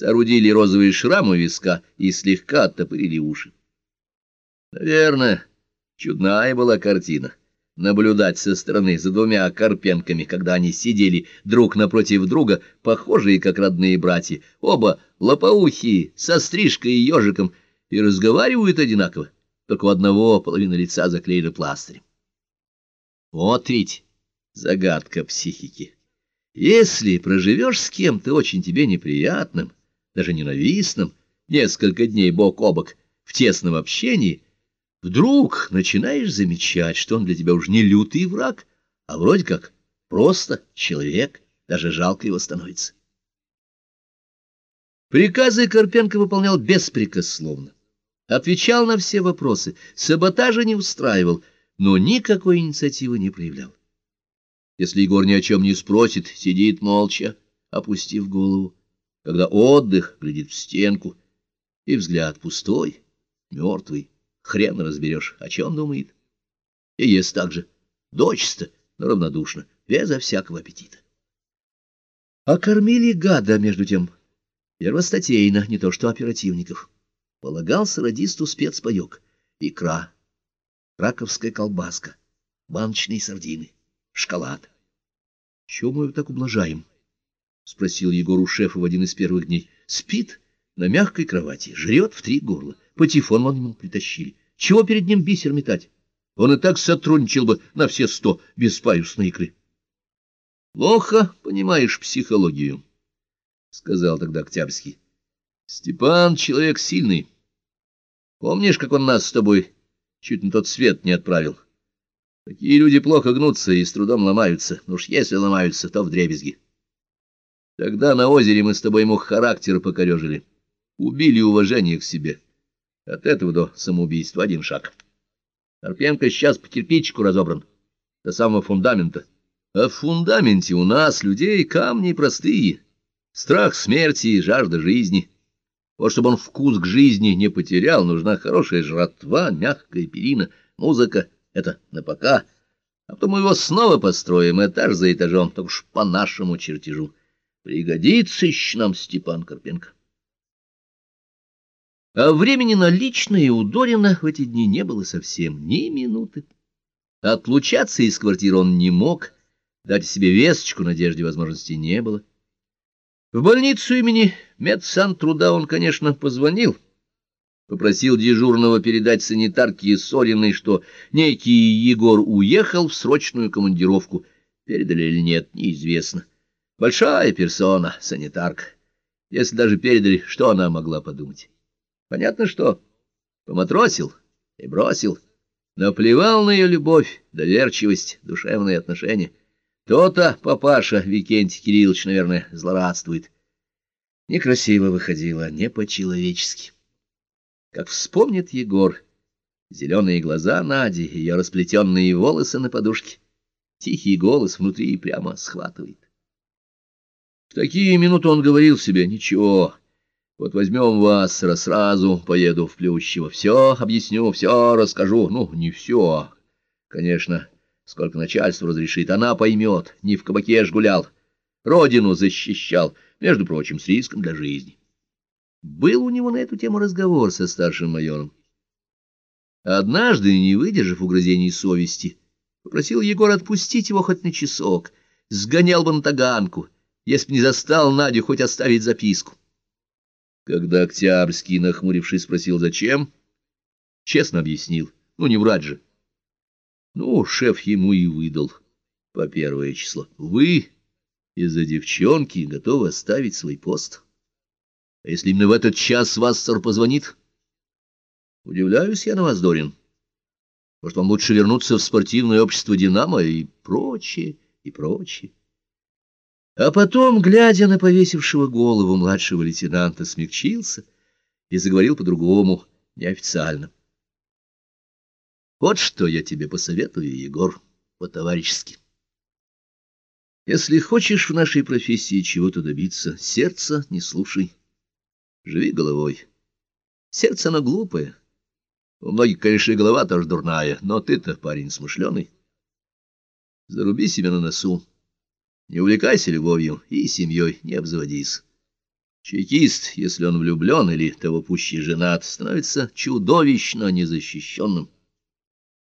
соорудили розовые шрамы виска и слегка оттопырили уши. Наверное, чудная была картина наблюдать со стороны за двумя Карпенками, когда они сидели друг напротив друга, похожие как родные братья, оба лопоухие, со стрижкой и ежиком, и разговаривают одинаково, только у одного половина лица заклеена пластырем. Вот ведь загадка психики. Если проживешь с кем-то очень тебе неприятным, даже ненавистным, несколько дней бок о бок, в тесном общении, вдруг начинаешь замечать, что он для тебя уж не лютый враг, а вроде как просто человек, даже жалко его становится. Приказы Карпенко выполнял беспрекословно. Отвечал на все вопросы, саботажа не устраивал, но никакой инициативы не проявлял. Если Егор ни о чем не спросит, сидит молча, опустив голову. Когда отдых, глядит в стенку, и взгляд пустой, мертвый, хрен разберешь, о чем думает. И ест так же, дочисто, но равнодушно, безо всякого аппетита. А кормили гада, между тем, первостатейно, не то что оперативников. Полагался радисту спецпаек, икра, раковская колбаска, баночные сардины, шоколад. — Чего мы его так ублажаем? — спросил Егор у шефа в один из первых дней. — Спит на мягкой кровати, жрет в три горла. Патефон вон ему притащили. Чего перед ним бисер метать? Он и так сотрудничал бы на все сто без паюсной икры. — Плохо понимаешь психологию, — сказал тогда Октябрьский. — Степан человек сильный. Помнишь, как он нас с тобой чуть на тот свет не отправил. Такие люди плохо гнутся и с трудом ломаются, но уж если ломаются, то вдребезги. Тогда на озере мы с тобой ему характер покорежили, убили уважение к себе. От этого до самоубийства один шаг. Карпенко сейчас по кирпичику разобран, до самого фундамента. А в фундаменте у нас, людей, камни простые, страх смерти и жажда жизни — вот чтобы он вкус к жизни не потерял, нужна хорошая жратва, мягкая перина, музыка. Это на пока. А потом мы его снова построим этаж за этажом, так уж по нашему чертежу. Пригодится еще нам Степан Карпенко. А времени на личное у Дорина в эти дни не было совсем ни минуты. Отлучаться из квартиры он не мог, дать себе весточку надежде возможности не было. В больницу имени медсантруда он, конечно, позвонил. Попросил дежурного передать санитарке Сориной, что некий Егор уехал в срочную командировку. Передали или нет, неизвестно. Большая персона, санитарка. Если даже передали, что она могла подумать? Понятно, что поматросил и бросил. Наплевал на ее любовь, доверчивость, душевные отношения. То-то папаша Викентий Кириллович, наверное, злорадствует. Некрасиво выходило, не по-человечески. Как вспомнит Егор, зеленые глаза Нади, ее расплетенные волосы на подушке, тихий голос внутри прямо схватывает. В такие минуты он говорил себе, ничего, вот возьмем вас, сразу поеду в Плющево, все объясню, все расскажу, ну, не все, конечно, — Сколько начальство разрешит, она поймет, не в кабаке ж гулял. Родину защищал, между прочим, с риском для жизни. Был у него на эту тему разговор со старшим майором. Однажды, не выдержав угрызений совести, попросил Егор отпустить его хоть на часок, сгонял бы на таганку, если б не застал Надю хоть оставить записку. Когда Октябрьский, нахмурившись, спросил, зачем, честно объяснил, ну не врать же. Ну, шеф ему и выдал по первое число. Вы из-за девчонки готовы оставить свой пост? А если именно в этот час Вассер позвонит? Удивляюсь я на вас, Дорин. Может, вам лучше вернуться в спортивное общество «Динамо» и прочее, и прочее. А потом, глядя на повесившего голову младшего лейтенанта, смягчился и заговорил по-другому, неофициально. Вот что я тебе посоветую, Егор, по-товарищески. Если хочешь в нашей профессии чего-то добиться, сердце не слушай. Живи головой. Сердце оно глупое. У многих, конечно, и голова тоже дурная, но ты-то парень смышленый. Заруби себя на носу. Не увлекайся любовью и семьей не обзаводись. Чекист, если он влюблен или того пуще женат, становится чудовищно незащищенным.